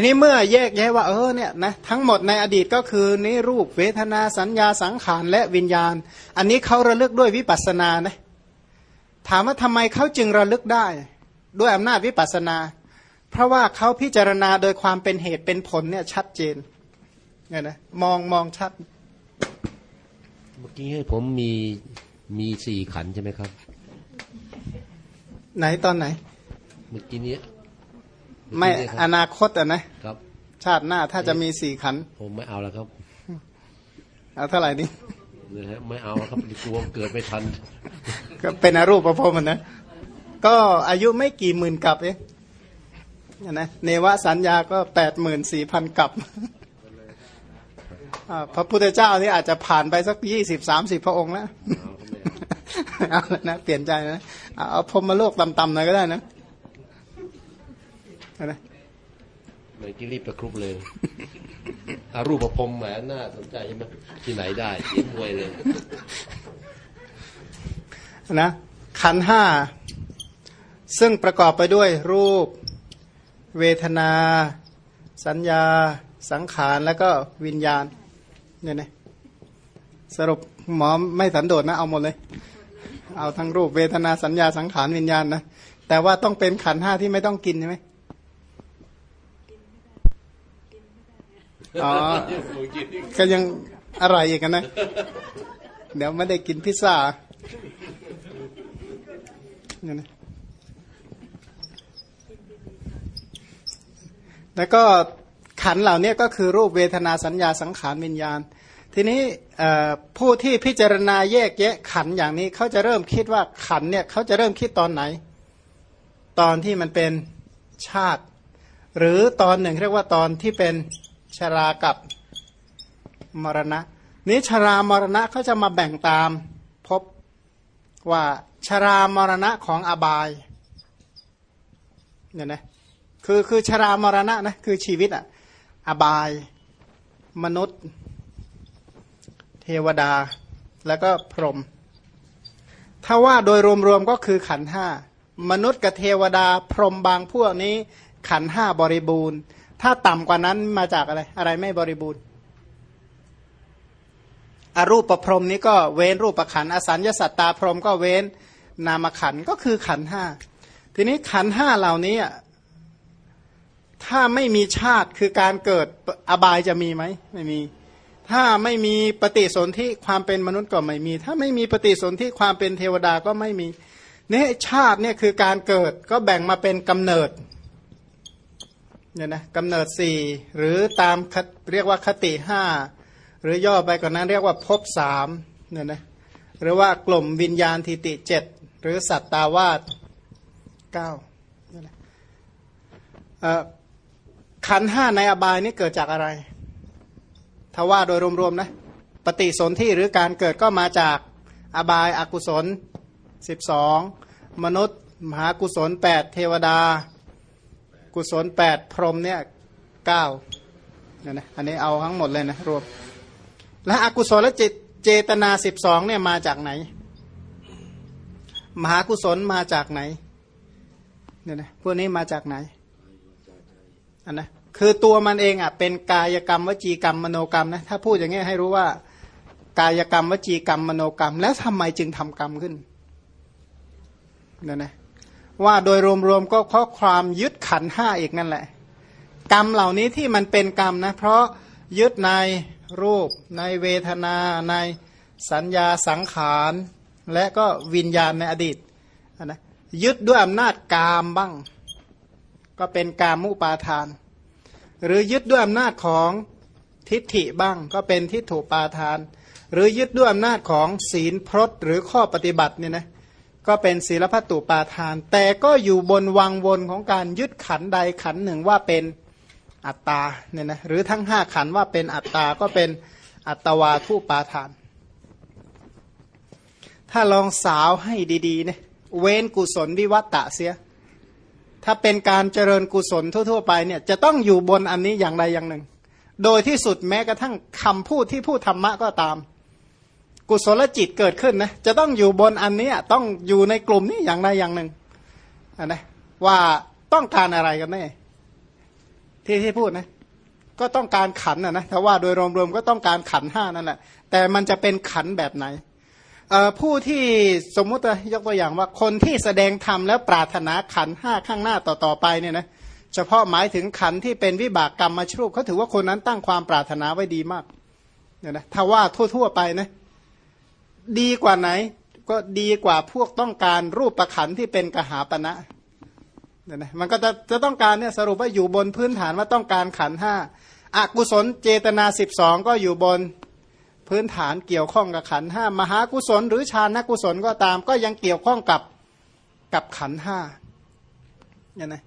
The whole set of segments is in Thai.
ทีนี้เมื่อแยกแยะว่าเออเนี่ยนะทั้งหมดในอดีตก็คือนี่รูปเวทนาสัญญาสังขารและวิญญาณ อันนี้เขาระลึกด้วยวิปัสสนานะถามว่าทำไมเขาจึงระลึกได้ ด้วยอำนาจวิปัสสนา เพราะว่าเขาพิจารณาโดยความเป็นเหตุเป็นผลเนี่ยชัดเจนเนี่ยนะมองมองชัด เมื่อกี้ให้ผมมีมีสี่ขันใช่ไหมครับ ไหนตอนไหน เมื่อกี้นี้ ไม่เอกี้นี้คอรับนาคตอะนะครับ ชาติหน้าถ้าจะมีสี่ขันธ์ผมไม่เอาแล้วครับ เอาเท่าไหร่นี่นะฮะไม่เอาแล้วครับกลัวเกิดไม่ทัน ก็เป็นอรูปประพรหมอะนะ ก็อายุไม่กี่หมื่นกับเองเนี่ยนะเนวสัญญาก็แปดหมื่นสี่พันกับอ่าพระพุทธเจ้านี่อาจจะผ่านไปสักยี่สิบสามสิบพระองค์แล้วเอาแล้วนะ เปลี่ยนใจนะ เอาเอาพรหมโลกต่ำๆหน่อยก็ได้นะเอานะเมื่อกี้รีบตะครุบเลยอารูปประพรมแหมน่าสนใจใช่ไหมที่ไหนได้เสียงมวยเลยนะขันธ์ห้าซึ่งประกอบไปด้วยรูป เวทนา สัญญา สังขารแล้วก็วิญญาณเนี่ยนะสรุปหมอไม่สันโดษนะ เอาหมดเลย เอาทั้งรูปเวทนาสัญญาสังขารวิญญาณนะแต่ว่าต้องเป็นขันธ์ห้าที่ไม่ต้องกินใช่ไหม อ๋อก็ยังอร่อยอีกนะ เดี๋ยวไม่ได้กินพิซซ่าเนี่ยนะแล้วก็ขันเหล่านี้ก็คือรูปเวทนาสัญญาสังขารวิญญาณ ทีนี้ผู้ที่พิจารณาแยกแยะขันอย่างนี้เขาจะเริ่มคิดว่าขันเนี่ยเขาจะเริ่มคิดตอนไหน ตอนที่มันเป็นชาติ หรือตอนหนึ่งเรียกว่าตอนที่เป็น ชรากับมรณะ นี้ชรามรณะเขาจะมาแบ่งตามพบว่าชรามรณะของอบายเนี่ยนะคือคือชรามรณะนะคือชีวิตอะอบายมนุษย์ เทวดาแล้วก็พรหมถ้าว่าโดยรวมๆก็คือขันห้ามนุษย์กับเทวดาพรหมบางพวกนี้ขันห้าบริบูรณ์ ถ้าต่ำกว่านั้นมาจากอะไร อะไรไม่บริบูรณ์อรูปประพรมนี้ก็เว้นรูปประขันอสัญญาสัตตาพรหมก็เว้นนามขันก็คือขันห้าทีนี้ขันห้าเหล่านี้ถ้าไม่มีชาติคือการเกิดอบายจะมีไหมไม่มี ถ้าไม่มีปฏิสนธิความเป็นมนุษย์ก็ไม่มี ถ้าไม่มีปฏิสนธิความเป็นเทวดาก็ไม่มีเนี่ยชาติเนี่ยคือการเกิดก็แบ่งมาเป็นกำเนิด เนี่ยนะกำเนิดสี่หรือตามเรียกว่าคติห้าหรือย่อไปกว่านนั้นเรียกว่าภพสามเนี่ยนะหรือว่ากลุ่มวิญญาณทิติเจ็ดหรือสัตตาวาสเก้าเนี่ยนะขันห้าในอบายนี่เกิดจากอะไรถ้าว่าโดยรวมๆนะปฏิสนธิหรือการเกิดก็มาจากอบายอากุศล 12 มนุษย์ มหากุศล 8 เทวดา กุศล8พรหมเนี่ย9เนี่ยนะอันนี้เอาทั้งหมดเลยนะรวมและอกุศลจิตเจตนา12เนี่ยมาจากไหน มหากุศลมาจากไหนเนี่ยนะพวกนี้มาจากไหนอันนะคือตัวมันเองอะเป็นกายกรรมวจีกรรมมโนกรรมนะถ้าพูดอย่างนี้ให้รู้ว่ากายกรรมวจีกรรมมโนกรรม แล้วทำไมจึงทำกรรมขึ้นนั่นนะ ว่าโดยรวมๆก็เพราะความยึดขันห้าอีกนั่นแหละ กรรมเหล่านี้ที่มันเป็นกรรมนะ เพราะยึดในรูป ในเวทนา ในสัญญาสังขาร และก็วิญญาณในอดีตนะยึดด้วยอำนาจกามบ้าง ก็เป็นกามุปาทาน หรือยึดด้วยอำนาจของทิฏฐิบ้าง ก็เป็นทิฏฐุปาทาน หรือยึดด้วยอำนาจของศีลพรตหรือข้อปฏิบัติเนี่ยนะ ก็เป็นศีลพัตตุปาทาน แต่ก็อยู่บนวังวนของการยึดขันใดขันหนึ่งว่าเป็นอัตตาเนี่ยนะหรือทั้งห้าขันว่าเป็นอัตตาก็เป็นอัตวาทุปาทาน ถ้าลองสาวให้ดีๆเนี่ยเว้นกุศลวิวัตตะเสีย ถ้าเป็นการเจริญกุศลทั่ว ๆ ไปเนี่ยจะต้องอยู่บนอันนี้อย่างใดอย่างหนึ่ง โดยที่สุดแม้กระทั่งคำพูดที่พูดธรรมะก็ตาม กุศลจิตเกิดขึ้นนะจะต้องอยู่บนอันนี้ต้องอยู่ในกลุ่มนี้อย่างใดอย่างหนึ่งนะว่าต้องการอะไรกันแน่ที่ที่พูดนะ ก็ต้องการขันนะนะถ้าว่าโดยรวมๆก็ต้องการขันห้านั่นแหละแต่มันจะเป็นขันแบบไหนผู้ที่สมมุติยกตัวอย่างว่าคนที่แสดงธรรมแล้วปรารถนาขันห้าข้างหน้าต่อๆไปเนี่ยนะเฉพาะหมายถึงขันที่เป็นวิบากกรรมมาชรูปเขาถือว่าคนนั้นตั้งความปรารถนาไว้ดีมากเนี่ยนะถ้าว่าทั่ว ๆ ไปนะ ดีกว่าไหน ก็ดีกว่าพวกต้องการรูปประขันที่เป็นกหาปณะเนี่ยนะมันก็จะจะต้องการเนี่ยสรุปว่าอยู่บนพื้นฐานว่าต้องการขันห้าอากุศลเจตนาสิบสองก็อยู่บนพื้นฐานเกี่ยวข้องกับขันห้ามหากุศล หรือฌานกุศลก็ตาม ก็ยังเกี่ยวข้องกับกับขันห้าเนี่ยนะ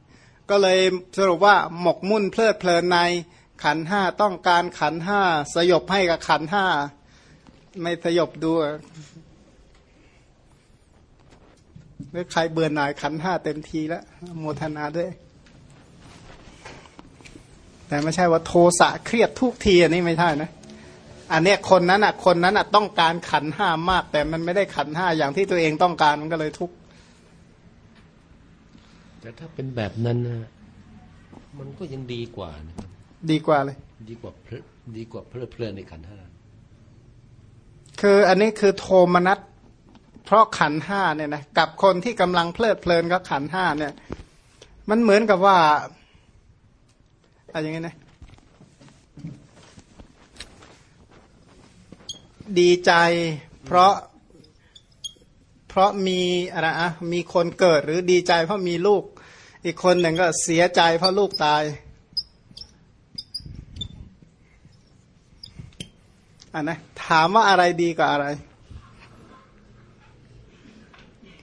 ก็เลยสรุปว่าหมกมุ่นเพลิดเพลินในขันห้าต้องการขันห้าสยบให้กับขันห้า ไม่สยบดูหรือใครเบื่อหน่ายขันห้าเต็มทีแล้วโมทนาด้วย แต่ไม่ใช่ว่าโทสะเครียดทุกทีอันนี้ไม่ใช่นะอันเนี้ยคนนั้นอะคนนั้นอะต้องการขันห้ามาก แต่มันไม่ได้ขันห้าอย่างที่ตัวเองต้องการมันก็เลยทุกข์แต่ถ้าเป็นแบบนั้นนะมันก็ยังดีกว่านะดีกว่าเลย ดีกว่าเพลดีกว่าเพลิดเพลินในขันห้า คืออันนี้คือโทมนัสเพราะขันห้าเนี่ยนะกับคนที่กำลังเพลิดเพลินกับขันห้าเนี่ย มันเหมือนกับว่าอะไรอย่างเงี้ยนะดีใจเพราะเพราะมีอะไรอะมีคนเกิดหรือดีใจเพราะมีลูก อีกคนหนึ่งก็เสียใจเพราะลูกตาย อันนะถามว่าอะไรดีกว่าอะไร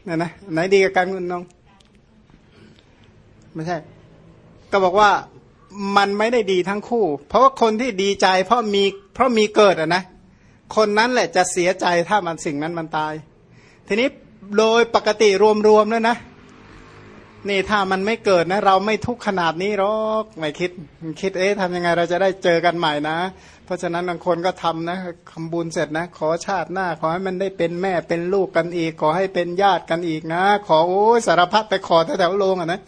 นี่ยนะไหนดีกับการคุณน้อง ไม่ใช่ ก็บอกว่ามันไม่ได้ดีทั้งคู่ เพราะว่าคนที่ดีใจ เพราะมีเพราะมีเกิดอะนะคนนั้นแหละจะเสียใจถ้ามันสิ่งนั้นมันตาย ทีนี้โดยปกติรวมๆแล้วนะนี่ถ้ามันไม่เกิดนะ เราไม่ทุกขนาดนี้หรอกไม่คิด คิดเอ๊ะทำยังไงเราจะได้เจอกันใหม่นะ เพราะฉะนั้นบางคนก็ทำนะทำบุญเสร็จนะ ขอชาติหน้า ขอให้มันได้เป็นแม่เป็นลูกกันอีก ขอให้เป็นญาติกันอีกนะ ขอโอ้สารพัดไปขอแถวๆโลงอะนะ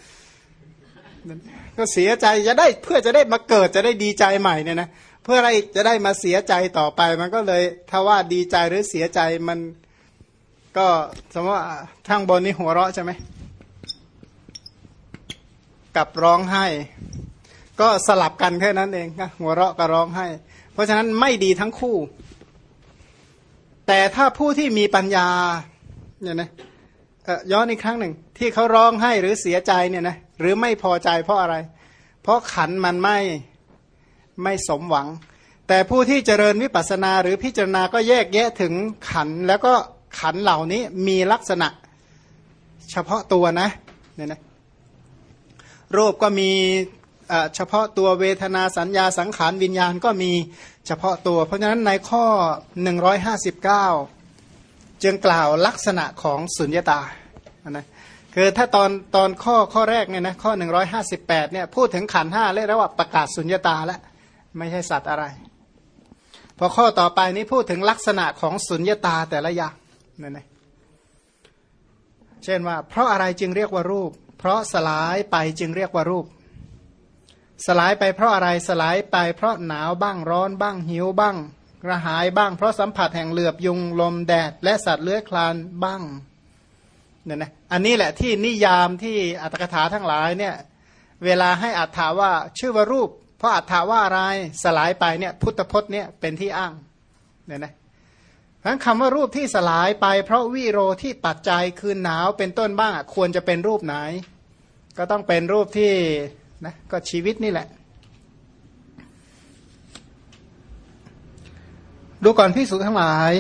ก็เสียใจจะได้เพื่อจะได้มาเกิดจะได้ดีใจใหม่เนี่ยนะเพื่ออะไรจะได้มาเสียใจต่อไป มันก็เลย ถ้าว่าดีใจหรือเสียใจมันก็สมมติว่าทางบนนี่หัวเราะใช่ไหมกับร้องไห้ ก็สลับกันแค่นั้นเองหัวเราะกับร้องไห้ ราะฉะนั้นไม่ดีทั้งคู่ แต่ถ้าผู้ที่มีปัญญาเนี่ยนะย้อนอีกครั้งหนึ่ง ที่เขาร้องไห้หรือเสียใจเนี่ยนะหรือไม่พอใจเพราะอะไร เพราะขันมันไม่ไม่สมหวัง แต่ผู้ที่เจริญวิปัสสนาหรือพิจารณาก็แยกแยะถึงขันแล้วก็ขันเหล่านี้มีลักษณะเฉพาะตัวนะเนี่ยนะรูปก็มี เฉพาะตัวเวทนาสัญญาสังขารวิญญาณก็มีเฉพาะตัว เพราะฉะนั้นในข้อ 159 จึงกล่าวลักษณะของสุญญตานะคือถ้าตอนตอนข้อข้อแรกเนี่ยนะข้อ 158เนี่ยพูดถึงขันห้าเรียกว่าประกาศสุญญตาแล้วไม่ใช่สัตว์อะไร พอข้อต่อไปนี้พูดถึงลักษณะของสุญญตาแต่ละอย่างนั่นเองเช่นว่า เพราะอะไรจึงเรียกว่ารูป เพราะสลายไปจึงเรียกว่ารูป สลายไปเพราะอะไรสลายไปเพราะหนาวบ้างร้อนบ้างหิวบ้างกระหายบ้างเพราะสัมผัสแห่งเหลือบยุงลมแดด และสัตว์เลื้อยคลานบ้างเนี่ยนะอันนี้แหละที่นิยามที่อัตถกถาทั้งหลายเนี่ยเวลาให้อัตถาว่าชื่อว่ารูป เพราะอัตถาว่าอะไรสลายไปเนี่ยพุทธพจน์เนี่ยเป็นที่อ้างเนี่ยนะทั้งคำว่ารูปที่สลายไป เพราะวิโรที่ปัจจัยคือหนาวเป็นต้นบ้างควรจะเป็นรูปไหน ก็ต้องเป็นรูปที่ นะก็ชีวิตนี่แหละ ดูก่อนพิสูจทั้งหลาย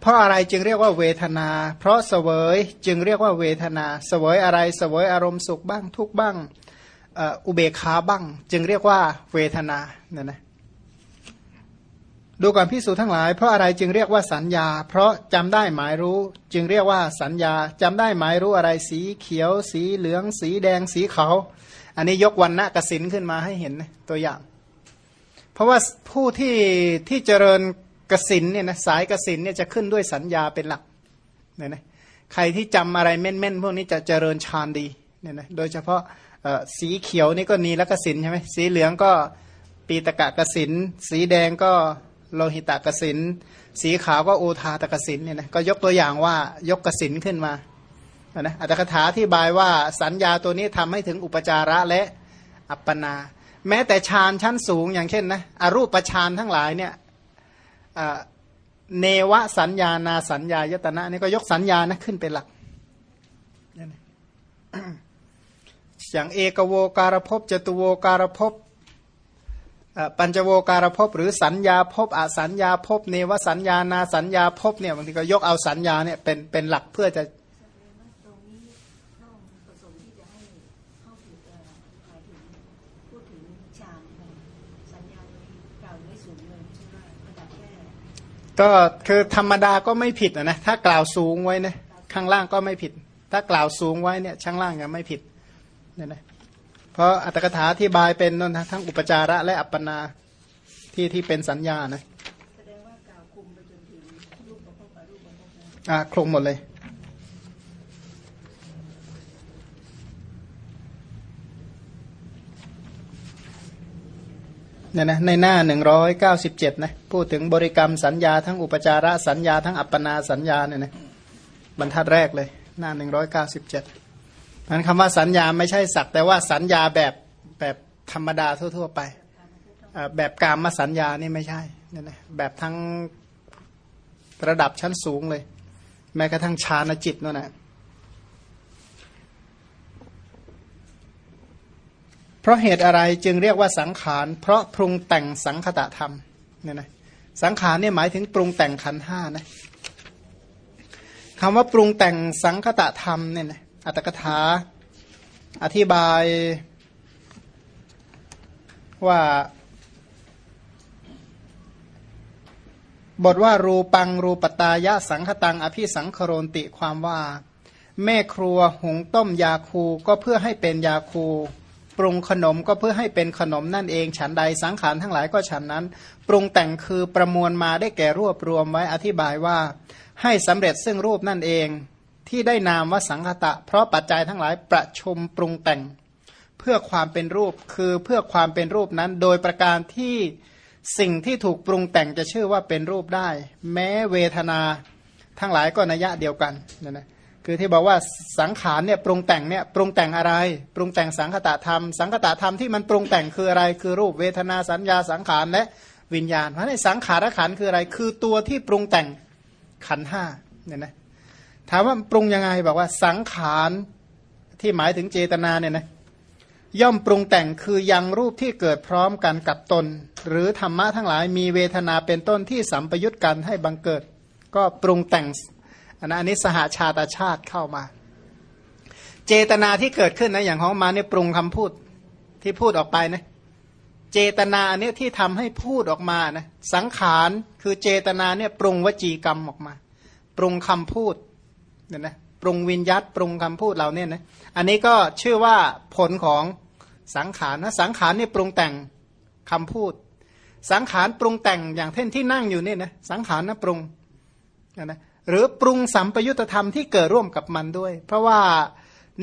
เพราะอะไรจึงเรียกว่าเวทนา เพราะเสวยจึงเรียกว่าเวทนา เสวยอะไรเสวยอารมณ์สุขบ้างทุกบ้างอุเบกขาบ้าง จึงเรียกว่าเวทนาเนี่ยนะดูก่อนพิสูจทั้งหลาย เพราะอะไรจึงเรียกว่าสัญญา เพราะจำได้หมายรู้ จึงเรียกว่าสัญญาจำได้หมายรู้อะไรสีเขียว สีเหลือง สีแดงสีขาว อันนี้ยกวันณะกสินขึ้นมาให้เห็นตัวอย่าง เพราะว่าผู้ที่ที่เจริญกสินเนี่ยนะสายกสินเนี่ยจะขึ้นด้วยสัญญาเป็นหลักเนี่ยนะใครที่จำอะไรแม่นๆพวกนี้จะเจริญฌานดีเนี่ยนะโดยเฉพาะสีเขียวนี่ก็นีละกสินใช่ไหมสีเหลืองก็ปีตกะกสินสีแดงก็โลหิตกสินสีขาวก็โอทาตกสินเนี่ยนะก็ยกตัวอย่างว่ายกกสินขึ้นมา นะอัตถกถาที่บายว่าสัญญาตัวนี้ทำให้ถึงอุปจาระและอัปปนา แม้แต่ฌานชั้นสูงอย่างเช่นนะอรูปฌานทั้งหลายเนี่ยเนวสัญญานาสัญญายตนะนี่ก็ยกสัญญานะขึ้นเป็นหลักอย่างเอกโวการภพจตุโวการภพปัญจโวการภพหรือสัญญาภพอสัญญาภพเนวสัญญานาสัญญาภพเนี่ยบางทีก็ยกเอาสัญญาเนี่ยเป็นเป็นหลักเพื่อจะ ตรงนี้เข้าประสงค์ที่จะให้เข้าถึงเอ่อหมายถึงพูดถึงฌานเนี่ยสัญญาณนี้กล่าวไม่สูงเลยใช่ไหมระดับแค่ ก็คือธรรมดาก็ไม่ผิดนะนะถ้ากล่าวสูงไว้นะข้างล่างก็ไม่ผิด ถ้ากล่าวสูงไว้เนี่ยข้างล่างยังไม่ผิดเนี่ยนะเพราะอัตถกถาที่บายเป็นนั่นนะทั้งอุปจาระและอัปปนาที่ที่เป็นสัญญานะแสดงว่ากล่าวคุมไปจนถึงรูปประพบอรูปประพบนะอ่าคลุมหมดเลย เนี่ยนะในหน้าหนึ่งร้อยเก้าสิบเจ็ดนะพูดถึงบริกรรมสัญญาทั้งอุปจาระสัญญาทั้งอัปปนาสัญญาเนี่ยนะบรรทัดแรกเลย หน้าหนึ่งร้อยเก้าสิบเจ็ดนั้นคำว่าสัญญาไม่ใช่สัก แต่ว่าสัญญาแบบแบบธรรมดาทั่ว ๆ ไป แบบกามมาสัญญานี่ไม่ใช่เนี่ยนะแบบทั้งระดับชั้นสูงเลย แม้กระทั่งฌานจิตนั่นแหละ เพราะเหตุอะไรจึงเรียกว่าสังขาร เพราะปรุงแต่งสังคตะธรรมเนี่ยนะสังขารเนี่ยหมายถึงปรุงแต่งขันห้านะคำว่าปรุงแต่งสังคตะธรรมเนี่ยนะอัตถกถาอธิบายว่าบทว่ารูปังรูปตายะสังคตังอภิสังคโรนติความว่า แม่ครัวหุงต้มยาคูก็เพื่อให้เป็นยาคู ปรุงขนมก็เพื่อให้เป็นขนมนั่นเอง ฉันใดสังขารทั้งหลายก็ฉันนั้น ปรุงแต่งคือประมวลมาได้แก่รวบรวมไว้อธิบายว่า ให้สำเร็จซึ่งรูปนั่นเอง ที่ได้นามว่าสังคตะ เพราะปัจจัยทั้งหลายประชมปรุงแต่ง เพื่อความเป็นรูปคือเพื่อความเป็นรูปนั้น โดยประการที่สิ่งที่ถูกปรุงแต่งจะชื่อว่าเป็นรูปได้ แม้เวทนาทั้งหลายก็นัยยะเดียวกันนะนะ คือที่บอกว่าสังขารเนี่ยปรุงแต่งเนี่ยปรุงแต่งอะไร ปรุงแต่งสังคตะธรรม สังคตะธรรมที่มันปรุงแต่งคืออะไร คือรูปเวทนาสัญญาสังขารและวิญญาณ เพราะในสังขารขันคืออะไร คือตัวที่ปรุงแต่งขันห้าเนี่ยนะถามว่าปรุงยังไงบอกว่าสังขารที่หมายถึงเจตนาเนี่ยนะย่อมปรุงแต่งคือยังรูปที่เกิดพร้อมกันกับตน หรือธรรมะทั้งหลายมีเวทนาเป็นต้นที่สัมปยุตกันให้บังเกิด ก็ปรุงแต่ง นนั้นอันนี้สหาชาตชาติเข้ามา เจตนาที่เกิดขึ้นนะอย่างของมาเนี่ยปรุงคำพูดที่พูดออกไปนะเจตนาเนี่ยที่ทำให้พูดออกมานะสังขารคือเจตนาเนี่ยปรุงวจีกรรมออกมา ปรุงคำพูดเนี่ยนะปรุงวิญยัตปรุงคำพูดเราเนี่ยนะอันนี้ก็ชื่อว่าผลของสังขารนะสังขารเนี่ยปรุงแต่งคำพูด สังขารปรุงแต่งอย่างเช่นที่นั่งอยู่เนี่ยนะสังขารนะปรุงนะ หรือปรุงสัมปยุตธรรมที่เกิดร่วมกับมันด้วย เพราะว่า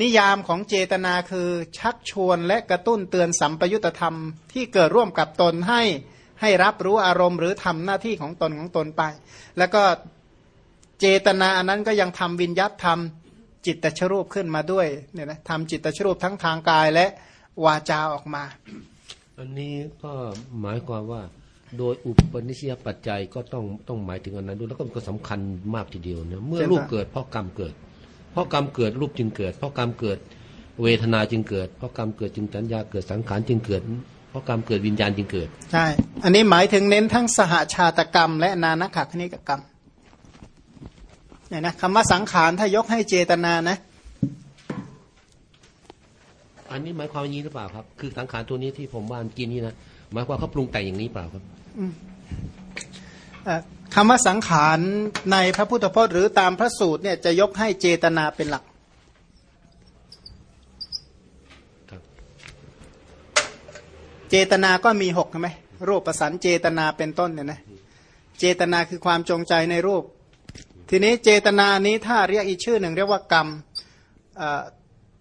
นิยามของเจตนาคือชักชวนและกระตุ้นเตือนสัมปยุตธรรมที่เกิดร่วมกับตนให้ให้รับรู้อารมณ์หรือทำหน้าที่ของตนของตนไป แล้วก็เจตนาอันนั้นก็ยังทำวิญญัตทำจิตตชรูปขึ้นมาด้วยเนี่ยนะทำจิตตชรูปทั้งทางกายและวาจาออกมา อันนี้ก็หมายความว่า โดยอุปนิสัยปัจจัยก็ต้องต้องหมายถึงอันนั้นด้วยแล้วก็ก็สำคัญมากทีเดียวนะเมื่อใช่ครับรูปเกิดเพราะกรรมเกิด เพราะกรรมเกิดรูปจึงเกิด เพราะกรรมเกิดเวทนาจึงเกิด เพราะกรรมเกิดจึงสัญญาเกิดสังขารจึงเกิด เพราะกรรมเกิดวิญญาณจึงเกิดใช่อันนี้หมายถึงเน้นทั้งสหชาตกรรม และนานักขคณิกกรรมเนี่ยนะคำว่าสังขารถ้ายกให้เจตนานะ อันนี้หมายความอย่างนี้หรือเปล่าครับ คือสังขารตัวนี้ที่ผมว่าเมื่อกินนี้นะ หมายความเขาปรุงแต่งอย่างนี้เปล่าครับเอ่อคำว่าสังขารในพระพุทธพจน์หรือตามพระสูตรเนี่ยจะยกให้เจตนาเป็นหลักครับเจตนาก็มีหกใช่ไหมรูปประสันเจตนาเป็นต้นเนี่ยนะเจตนาคือความจงใจในรูป ทีนี้เจตนานี้ถ้าเรียกอีกชื่อหนึ่งเรียกว่ากรรมเอ่อ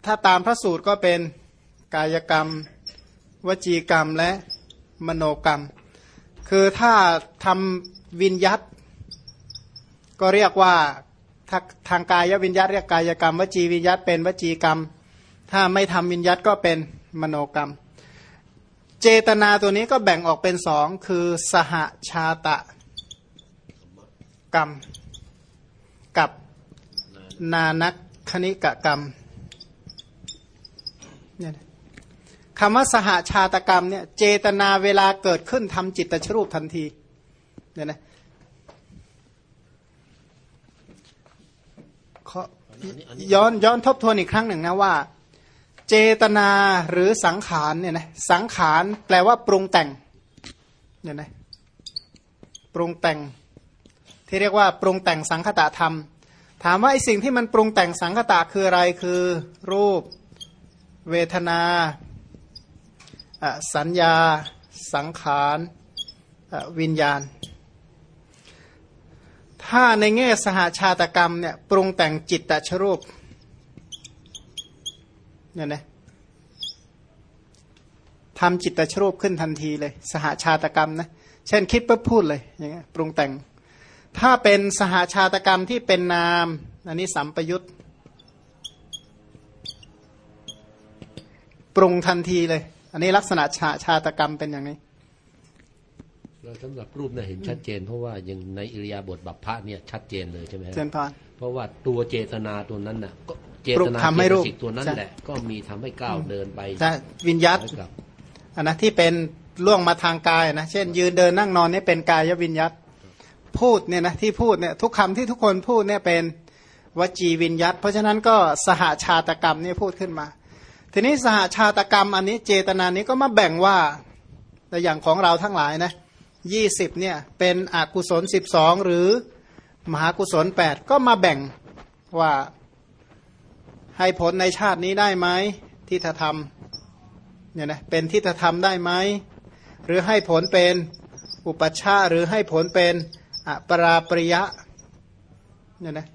ถ้าตามพระสูตรก็เป็นกายกรรม วจีกรรมและ มโนกรรม คือถ้าทำวินยัตก็เรียกว่าทางกายวิญญาตเรียกกายกรรม วจีวิญญาตเป็นวจีกรรม ถ้าไม่ทำวิญญาตก็เป็นมโนกรรม เจตนาตัวนี้ก็แบ่งออกเป็นสองคือสหชาตะกรรม กับนานักคณิกกรรมเนี่ย คำว่าสหชาตกรรมเนี่ยเจตนาเวลาเกิดขึ้นทำจิตตชรูปทันทีเนี่ยนะย้อนย้อนทบทวนอีกครั้งหนึ่งนะว่า เจตนาหรือสังขารเนี่ยนะสังขารแปลว่าปรุงแต่งเนี่ยนะปรุงแต่ง ที่เรียกว่าปรุงแต่งสังคตะธรรม ถามว่าไอสิ่งที่มันปรุงแต่งสังคตะคืออะไรคือ รูป เวทนา สัญญา สังขารวิญญาณ ถ้าในแง่สหาชาตกรรมเนี่ยปรุงแต่งจิตตชรูปเนี่ยนะทำจิตตชรูปขึ้นทันทีเลย สหาชาตกรรมนะเช่นคิดปุ๊บพูดเลยอย่างเงี้ยปรุงแต่ง ถ้าเป็นสหาชาตกรรมที่เป็นนามอันนี้สัมปยุตปรุงทันทีเลย อันนี้ลักษณะชาชาตกรรมเป็นอย่างนี้เราสำหรับรูปเนี่ยเห็นชัดเจน เพราะว่าอย่างในอิริยาบถบัพพะเนี่ยชัดเจนเลยใช่ไหมฮะเจนพรเพราะว่าตัวเจตนาตัวนั้นน่ะก็เจปลุตกนาทำให้รูปเจตสิกตัวนั้นใช่แหละ ก็มีทำให้ก้าวเดินไปจะวิญญาตแล้วกลับอันนะที่เป็นล่วงมาทางกายนะเช่น ยืนเดินนั่งนอนนี่เป็นกายวิญญาตพูดเนี่ยนะที่พูดเนี่ยทุกคำที่ทุกคนพูดเนี่ยเป็นวจีวิญญาตเพราะฉะนั้นก็สหาชาตกรรมนี่พูดขึ้นมา ทีนี้สหาชาตกรรมอันนี้เจตนานี้ก็มาแบ่งว่าแต่อย่างของเราทั้งหลายนะยี่สิบเนี่ยเป็นอกุศลสิบสองหรือมหากุศลแปดก็มาแบ่งว่าให้ผลในชาตินี้ได้ไหมที่ถ้าทำเนี่ยนะเป็นทิฏฐธรรมได้ไหมหรือให้ผลเป็นอุปชาหรือให้ผลเป็นอปราปริยะเนี่ยนะ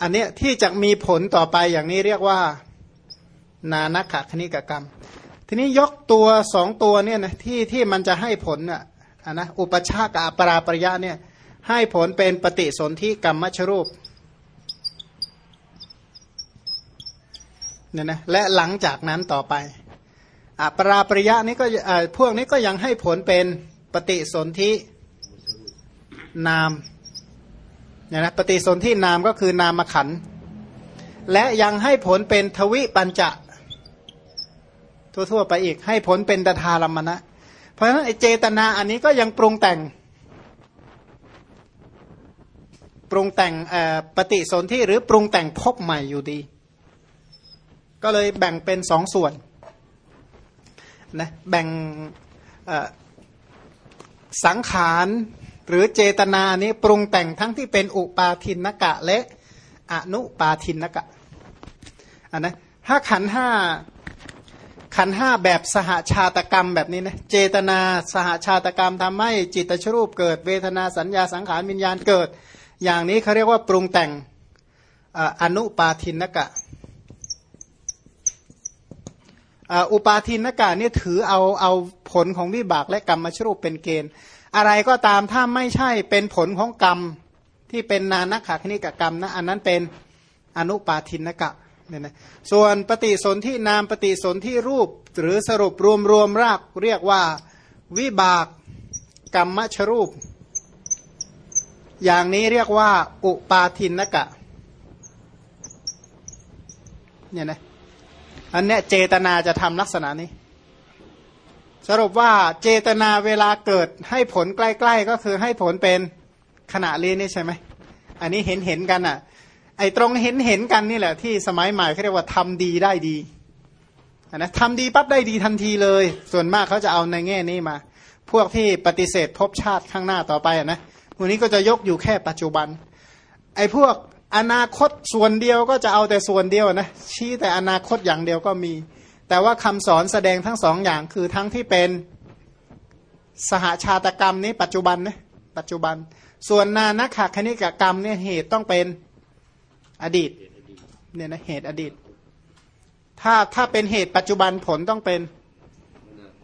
อันเนี้ยที่จะมีผลต่อไปอย่างนี้เรียกว่า นานักขคณิกกรรม ทีนี้ยกตัวสองตัวเนี่ยนะที่ที่มันจะให้ผลอะอะนะอุปชากับอปราปริยะเนี่ยให้ผลเป็นปฏิสนธิกรรมมชรูปเนี่ยนะและหลังจากนั้นต่อไปอปราปริยะนี้ก็อ่อพวกนี้ก็ยังให้ผลเป็นปฏิสนธินามเนี่ยนะปฏิสนธินามก็คือนามขันและยังให้ผลเป็นทวิปัญจะ ทั่วๆไปอีก ให้ผลเป็นตถารมณะ เพราะฉะนั้นไอเจตนาอันนี้ก็ยังปรุงแต่ง ปรุงแต่งปฏิสนธิหรือปรุงแต่งพบใหม่อยู่ดี ก็เลยแบ่งเป็นสองส่วนนะแบ่งสังขารหรือเจตนานี้ปรุงแต่งทั้งที่เป็นอุปาทินกะและอนุปาทินกะอันนะถ้าขันห้า ขันห้าแบบสหชาตกรรมแบบนี้นะเจตนาสหชาตกรรมทำให้จิตตชรูปเกิด เวทนาสัญญาสังขารวิญญาณเกิด อย่างนี้เขาเรียกว่าปรุงแต่งอนุปาทินกะอุปาทินกาเนี่ถือเอาเอาผลของวิบากและกรรมมชรูปเป็นเกณฑ์ อะไรก็ตามถ้าไม่ใช่เป็นผลของกรรมที่เป็นนานักขาคณิกกรรมนะอันนั้นเป็นอนุปาทินกะ เนี่ยนะส่วนปฏิสนธินามปฏิสนธิรูปหรือสรุปรวมรวมรากเรียกว่าวิบากกรรมมชรูป อย่างนี้เรียกว่า อุปาทินกะเนี่ยนะอันเนี้ยเจตนาจะทำลักษณะนี้ สรุปว่าเจตนาเวลาเกิดให้ผลใกล้ ๆ ก็คือให้ผลเป็นขณะเรียนนี่ใช่ไหมอันนี้เห็นเห็นกันอะ ไอ้ตรงเห็นเห็นกันนี่แหละที่สมัยใหม่เขาเรียกว่าทำดีได้ดีนะทำดีปั๊บได้ดีทันทีเลย ส่วนมากเขาจะเอาในแง่นี้มา พวกที่ปฏิเสธภพชาติข้างหน้าต่อไปอะนะวกนี้ก็จะยกอยู่แค่ปัจจุบัน ไอ้พวกอนาคตส่วนเดียวก็จะเอาแต่ส่วนเดียวนะชี้แต่อนาคตอย่างเดียวก็มี แต่ว่าคำสอนแสดงทั้งสองอย่างคือทั้งที่เป็นสหาชาตกรรมนี้ปัจจุบันนะปัจจุบัน ส่วนนานักขคณิกกรรมเนี่ยเหตุต้องเป็น อดีตเนี่ยนะเหตุอดีต ถ้าถ้าเป็นเหตุปัจจุบันผลต้องเป็น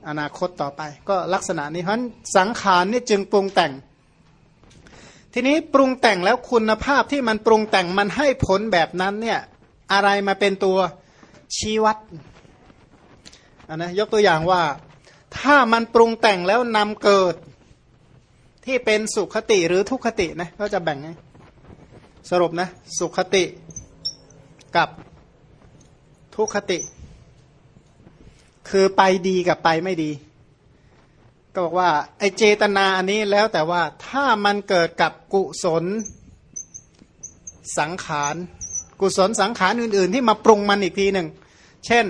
อนาคตต่อไป ก็ลักษณะนี้เพราะสังขารนี่จึงปรุงแต่ง ทีนี้ปรุงแต่งแล้วคุณภาพที่มันปรุงแต่งมันให้ผลแบบนั้นเนี่ยอะไรมาเป็นตัวชี้วัดนนะยกตัวอย่างว่าถ้ามันปรุงแต่งแล้วนำเกิดที่เป็นสุขติหรือทุกขตินะก็จะแบ่งไง สรุปนะ สุขติกับทุกขติ คือไปดีกับไปไม่ดี ก็บอกว่า ไอเจตนาอันนี้แล้วแต่ว่าถ้ามันเกิดกับกุศลสังขาร กุศลสังขารอื่น ๆ ที่มาปรุงมันอีกทีหนึ่ง เช่น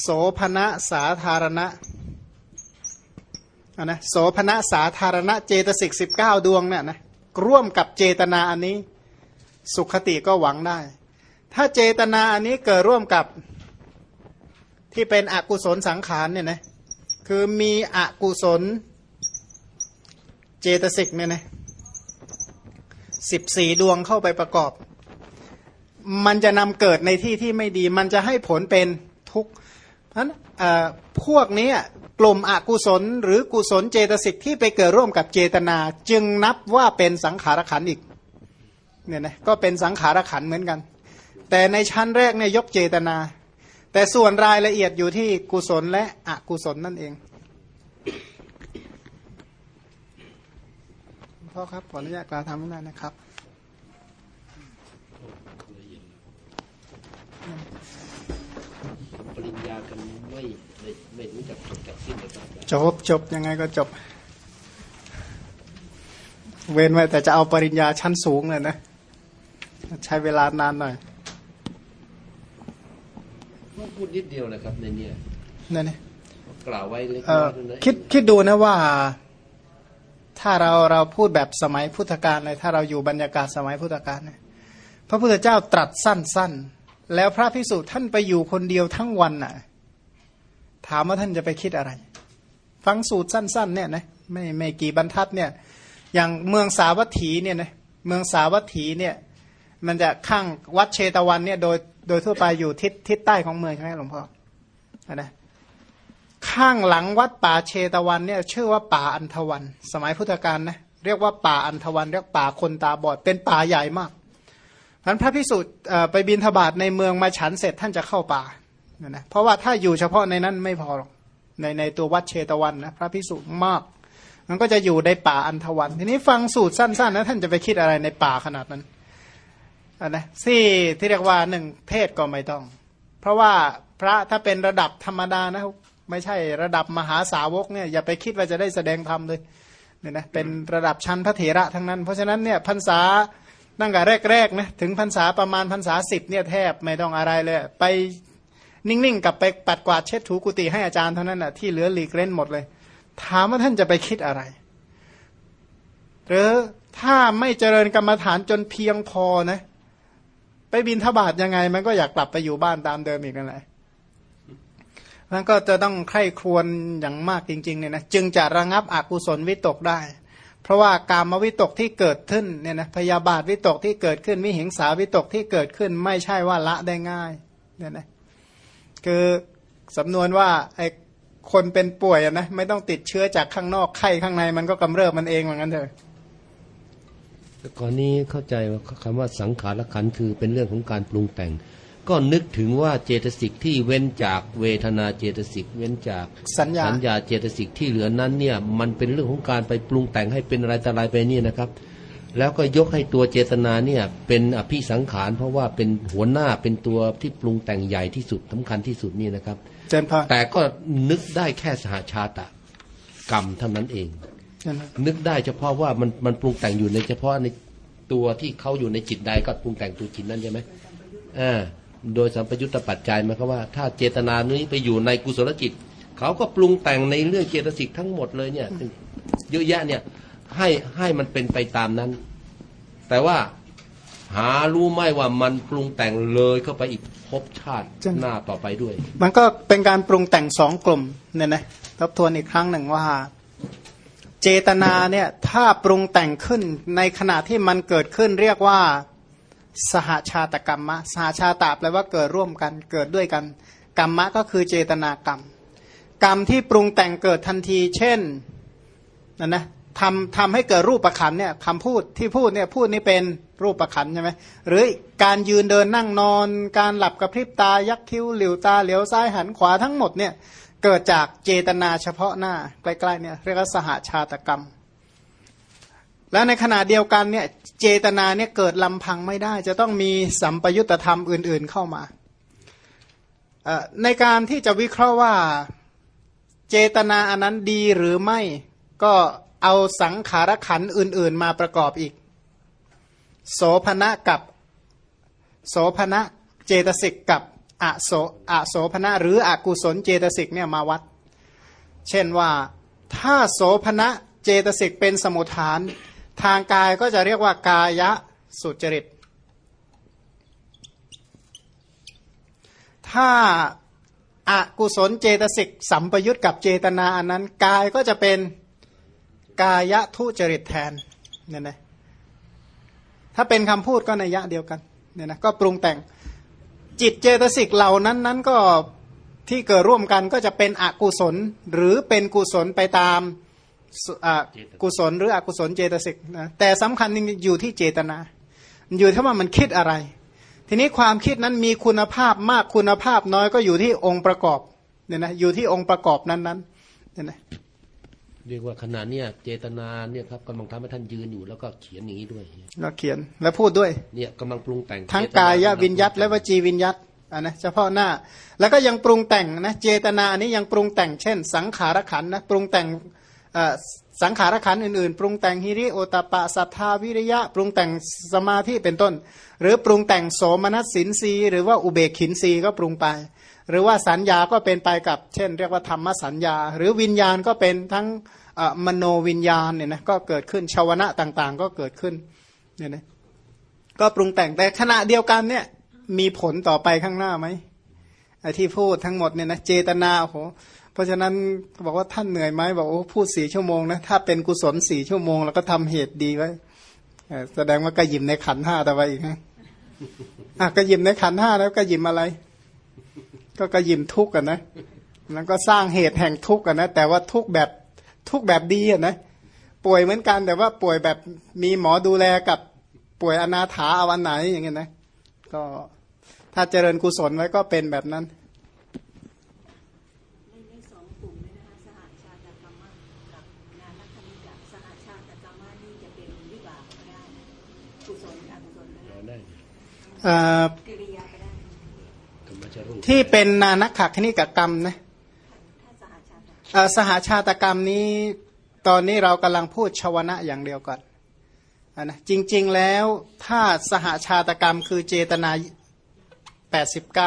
โสภณะสาธารณะนะโสภณะสาธารณะเจตสิกสิบเก้าดวงเนี่ยนะร่วมกับเจตนาอันนี้ สุขติก็หวังได้ ถ้าเจตนาอันนี้เกิดร่วมกับที่เป็นอกุศลสังขารเนี่ยนะคือมีอกุศลเจตสิกเนี่ยนะสิบสี่ดวงเข้าไปประกอบ มันจะนำเกิดในที่ที่ไม่ดี มันจะให้ผลเป็นทุกข์เพราะนั้นพวกนี้กลุ่มอกุศล หรือกุศลเจตสิกที่ไปเกิดร่วมกับเจตนา จึงนับว่าเป็นสังขารขันอีก เนี่ยนะก็เป็นสังขารขันเหมือนกัน แต่ในชั้นแรกเนี่ยยกเจตนา แต่ส่วนรายละเอียดอยู่ที่กุศลและอกุศลนั่นเองพ่อครับขออนุญาตกล่าวทำไม่ได้นะครับปริญญากันไม่ไม่ไม่รู้จักจบจักสิ้นเลยครับจบจบยังไงก็จบ เว้นไว้แต่จะเอาปริญญาชั้นสูงเลยนะ ใช้เวลานานหน่อยพูดนิดเดียวนะครับในเนี้ยนั่นนี่กล่าวไว้เล็กเอ่น้ออยเท่านั้นคิดคิดดูนะว่า ถ้าเราเราพูดแบบสมัยพุทธกาลเลยถ้าเราอยู่บรรยากาศสมัยพุทธกาลเนี่ยพระพุทธเจ้าตรัสสั้น ๆ แล้วพระพิสุท่านไปอยู่คนเดียวทั้งวันน่ะ ถามว่าท่านจะไปคิดอะไร ฟังสูตรสั้น ๆ เนี่ยนะไม่ไม่กี่บรรทัดเนี่ย อย่างเมืองสาวัตถีเนี่ยนะเมืองสาวัตถีเนี่ย มันจะข้างวัดเชตวันเนี่ยโดยโดยทั่วไปอยู่ทิศทิศใต้ของเมืองใช่ไหมหลวงพ่อนะข้างหลังวัดป่าเชตวันเนี่ยชื่อว่าป่าอันทวัน สมัยพุทธกาลนะเรียกว่าป่าอันทวัน เรียกป่าคนตาบอด เป็นป่าใหญ่มากพันพระพิสุทธิ์ไปบินทบาทในเมืองมาฉันเสร็จท่านจะเข้าป่าเนะเพราะว่าถ้าอยู่เฉพาะในนั้นไม่พอหรอกในในตัววัดเชตวันนะพระพิสุทธ์มาก มันก็จะอยู่ในป่าอันทวัน ทีนี้ฟังสูตรสั้นๆนะท่านจะไปคิดอะไรในป่าขนาดนั้น นนะที่ที่เรียกว่าหนึ่งเพศก็ไม่ต้อง เพราะว่าพระถ้าเป็นระดับธรรมดานะไม่ใช่ระดับมหาสาวกเนี่ยอย่าไปคิดว่าจะได้แสดงธรรมเลยเนี่ยนะเป็นระดับชั้นพระเถระทั้งนั้น เพราะฉะนั้นเนี่ยพรรษาตั้งแต่แรกๆนะถึงพรรษาประมาณพรรษาสิบเนี่ยแทบไม่ต้องอะไรเลย ไปนิ่งๆกับไปปัดกวาดเช็ดถูกุฏิให้อาจารย์เท่านั้นนะที่เหลือหลีกเล่นหมดเลย ถามว่าท่านจะไปคิดอะไร หรือถ้าไม่เจริญกรรมฐานจนเพียงพอนะ ไปบินทบาทยังไง มันก็อยากกลับไปอยู่บ้านตามเดิมอีกนั่นแหละมันก็จะต้องใคร่ครวญอย่างมากจริงๆเนี่ยนะจึงจะระงับอกุศลวิตกได้ เพราะว่าการมวิตกที่เกิดขึ้นเนี่ยนะพยาบาทวิตกที่เกิดขึ้นวิหิงสาวิตกที่เกิดขึ้น ไม่ใช่ว่าละได้ง่ายเนี่ยนะคือสำนวนว่าไอ้คนเป็นป่วยนะไม่ต้องติดเชื้อจากข้างนอกไข้ข้างในมันก็กำเริบมันเองเหมือนกันเถอะ ก่อนนี้เข้าใจว่าคำว่าสังขารขันธ์คือเป็นเรื่องของการปรุงแต่ง ก็นึกถึงว่าเจตสิกที่เว้นจากเวทนาเจตสิกเว้นจากสัญญาสัญญาเจตสิกที่เหลือนั้นเนี่ยมันเป็นเรื่องของการไปปรุงแต่งให้เป็นอะไรแต่อะไรไปนี่นะครับแล้วก็ยกให้ตัวเจตนาเนี่ยเป็นอภิสังขารเพราะว่าเป็นหัวหน้าเป็นตัวที่ปรุงแต่งใหญ่ที่สุดสำคัญที่สุดนี่นะครับเจนพอแต่ก็นึกได้แค่สหชาตะกรรมเท่านั้นเอง นั่นนะนึกได้เฉพาะว่ามันมันปรุงแต่งอยู่ในเฉพาะในตัวที่เขาอยู่ในจิตใดก็ปรุงแต่งตัวจิตนั้นใช่ไหมอ่าโดยสัมปยุตตปัจจัยหมายความว่า ถ้าเจตนานี้ไปอยู่ในกุศลจิตเขาก็ปรุงแต่งในเรื่องเจตสิกทั้งหมดเลยเนี่ยเยอะแยะเนี่ยให้ให้มันเป็นไปตามนั้น แต่ว่าหารู้ไหมว่ามันปรุงแต่งเลยเข้าไปอีกภพชาติหน้าต่อไปด้วย มันก็เป็นการปรุงแต่งสองกลุ่มเนี่ยนะทบทวนอีกครั้งหนึ่งว่า เจตนาเนี่ยถ้าปรุงแต่งขึ้นในขณะที่มันเกิดขึ้นเรียกว่าสหชาตกรรมะ สหชาตะแปลว่าเกิดร่วมกันเกิดด้วยกัน กรรมะก็คือเจตนากรรม กรรมที่ปรุงแต่งเกิดทันที เช่นนั่นนะทำทำให้เกิดรูปประขันเนี่ยคำพูดที่พูดเนี่ยพูดนี่เป็นรูปประขันใช่ไหมหรือการยืนเดินนั่งนอน การหลับกระพริบตายักคิ้วเหลียวตาเหลียวซ้ายหันขวาทั้งหมดเนี่ย เกิดจากเจตนาเฉพาะหน้าใกล้ๆเนี่ยเรียกว่าสหชาตกรรม และในขณะเดียวกันเนี่ยเจตนาเนี่ยเกิดลำพังไม่ได้ จะต้องมีสัมปยุตธรรมอื่น ๆเข้ามาในการที่จะวิเคราะห์ว่าเจตนาอันนั้นดีหรือไม่ก็เอาสังขารขันอื่น ๆ มาประกอบอีก โสภณะกับโสภณะเจตสิกกับ อโสอโสภณะหรืออกุศลเจตสิกเนี่ยมาวัด เช่นว่าถ้าโสภณะเจตสิกเป็นสมุทฐาน ทางกายก็จะเรียกว่ากายะสุจริต ถ้าอากุศลเจตสิกสัมปยุตกับเจตนาอันนั้น กายก็จะเป็นกายะทุจริตแทนเนี่ยนะถ้าเป็นคำพูดก็ในยะเดียวกันเนี่ยนะก็ปรุงแต่ง จิตเจตสิกเหล่านั้นนั้นก็ที่เกิดร่วมกันก็จะเป็นอกุศลหรือเป็นกุศลไปตามกุศลหรืออกุศลเจตสิกนะแต่สำคัญอยู่ที่เจตนา อยู่ที่ว่ามันคิดอะไร ทีนี้ความคิดนั้นมีคุณภาพมากคุณภาพน้อยก็อยู่ที่องค์ประกอบเนี่ยนะอยู่ที่องค์ประกอบนั้นๆเนี่ยนะ เรียกว่าขณะเนี้ยเจตนาเนี่ยครับกำลังทำให้ท่านยืนอยู่แล้วก็เขียนอย่างนี้ด้วยแล้วเขียนแล้วพูดด้วยเนี่ยกำลังปรุงแต่งทั้งกายวิญญัตและวจีวิญญัตอะนะเฉพาะหน้า แล้วก็ยังปรุงแต่งนะเจตนาอันนี้ยังปรุงแต่งเช่น สังขารขันนะปรุงแต่งสังขารขันอื่นๆ ปรุงแต่งฮิริโอตปะสัทธาวิริยะ ปรุงแต่งสมาธิเป็นต้น หรือปรุงแต่งโสมนัสสินสีหรือว่าอุเบกขินสีก็ปรุงไป หรือว่าสัญญาก็เป็นไปกับ เช่น เรียกว่าธรรมสัญญา หรือวิญญาณก็เป็นทั้งมโนวิญญาณเนี่ยนะก็เกิดขึ้นชาวนะต่างๆ ก็เกิดขึ้นเนี่ยนะก็ปรุงแต่งแต่ขณะเดียวกันเนี่ยมีผลต่อไปข้างหน้าไหมไอ้ที่พูดทั้งหมดเนี่ยนะเจตนาโอ้โหเพราะฉะนั้นบอกว่าท่านเหนื่อยไหมบอกโอ้พูดสี่ชั่วโมงนะถ้าเป็นกุศลสี่ชั่วโมง แล้วก็ทำเหตุดีไว้แสดงว่าก็ยิมในขันห้าต่ว่าอีกนะอะก็ยิมในขันห้าแล้วก็ยิมอะไร ก็ก็ยิมทุกข์กันนะแล้วก็สร้างเหตุแห่งทุกข์กันนะ แต่ว่าทุกข์แบบทุกแบบดีนะป่วยเหมือนกันแต่ว่าป่วยแบบมีหมอดูแลกับป่วยอนาถาเอาวันไหนอย่างเงี้ยนะก็ถ้าเจริญกุศลไว้ก็เป็นแบบนั้น ที่เป็นนานักขคณิกกรรมนะสหาชาตกรรมนี้ตอนนี้เรากำลังพูดชวนะอย่างเดียวก่อนนะจริง ๆแล้วถ้าสหาชาตกรรมคือเจตนา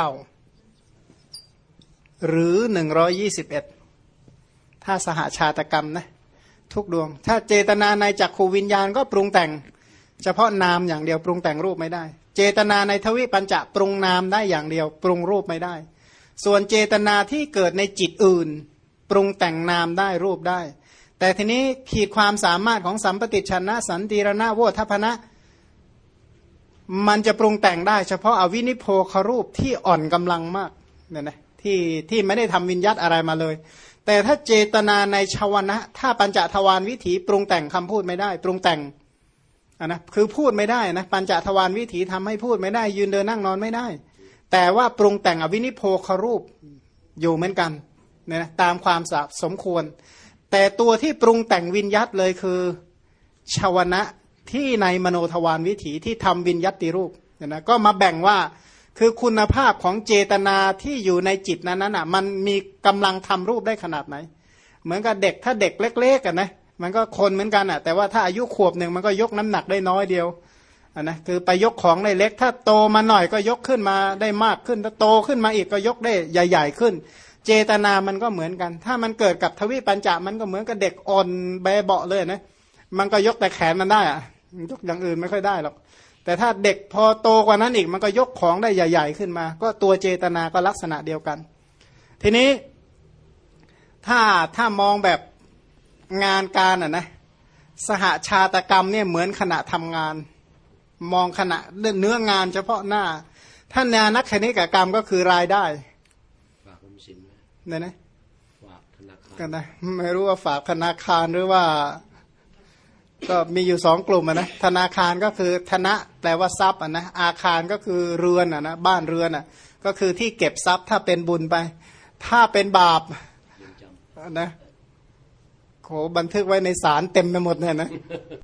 89 หรือ 121 ถ้าสหาชาตกรรมนะทุกดวง ถ้าเจตนาในจักขูวิญญาณก็ปรุงแต่ง เฉพาะนามอย่างเดียวปรุงแต่งรูปไม่ได้ เจตนาในทวิปัญจะปรุงนามได้อย่างเดียว ปรุงรูปไม่ได้ ส่วนเจตนาที่เกิดในจิตอื่น ปรุงแต่งนามได้รูปได้ แต่ทีนี้ขีดความสามารถของสัมปติชนะ สันติรณะโวทัพนะ มันจะปรุงแต่งได้ เฉพาะอวินิโพครูปที่อ่อนกำลังมากเนี่ยนะที่ที่ไม่ได้ทำวิญญัตอะไรมาเลย แต่ถ้าเจตนาในชาวนะ ถ้าปัญจทวารวิถีปรุงแต่งคำพูดไม่ได้ ปรุงแต่ง นนะคือพูดไม่ได้นะปัญจทวารวิถีทำให้พูดไม่ได้ ยืนเดินนั่งนอนไม่ได้ แต่ว่าปรุงแต่งอวินิโพครูปอยู่เหมือนกันนะตามความสสมควร แต่ตัวที่ปรุงแต่งวิญยัตเลยคือชาวนะที่ในมโนทวารวิถีที่ทำวิญยัตติรูปนะก็มาแบ่งว่าคือคุณภาพของเจตนาที่อยู่ในจิตนั้นน่ะมันมีกำลังทำรูปได้ขนาดไหน เหมือนกับเด็กถ้าเด็กเล็กๆกันนะ มันก็คนเหมือนกันอะ แต่ว่าถ้าอายุขวบหนึ่งมันก็ยกน้ำหนักได้น้อยเดียวอะนะคือไปยกของได้เล็ก ถ้าโตมาหน่อยก็ยกขึ้นมาได้มากขึ้น ถ้าโตขึ้นมาอีกก็ยกได้ใหญ่ ๆ ขึ้น เจตนามันก็เหมือนกัน ถ้ามันเกิดกับทวิปัญจามันก็เหมือนกับเด็กอ่อนแบเบาเลยนะมันก็ยกแต่แขนมันได้อะยกอย่างอื่นไม่ค่อยได้หรอกแต่ถ้าเด็กพอโตกว่านั้นอีกมันก็ยกของได้ใหญ่ ๆ ขึ้นมา ก็ตัวเจตนาก็ลักษณะเดียวกัน ทีนี้ถ้าถ้ามองแบบ งานการอะนะสหชาตกรรมเนี่ยเหมือนขณะทำงาน มองขณะเนื้องานเฉพาะหน้าถ้านานักคณิกกรรมก็คือรายได้ฝากออมสินไหมเนี่ยนะฝากธนาคารกันนะไม่รู้ว่าฝากธนาคารหรือว่า ก็มีอยู่สองกลุ่มอะนะธนาคารก็คือธนะแปลว่าทรัพย์อะนะอาคารก็คือเรือนอะนะบ้านเรือนอะ ก็คือที่เก็บทรัพย์ถ้าเป็นบุญไป ถ้าเป็นบาปเรือนจำนะ โหบันทึกไว้ในสารเต็มไปหมดเนี่ยนะ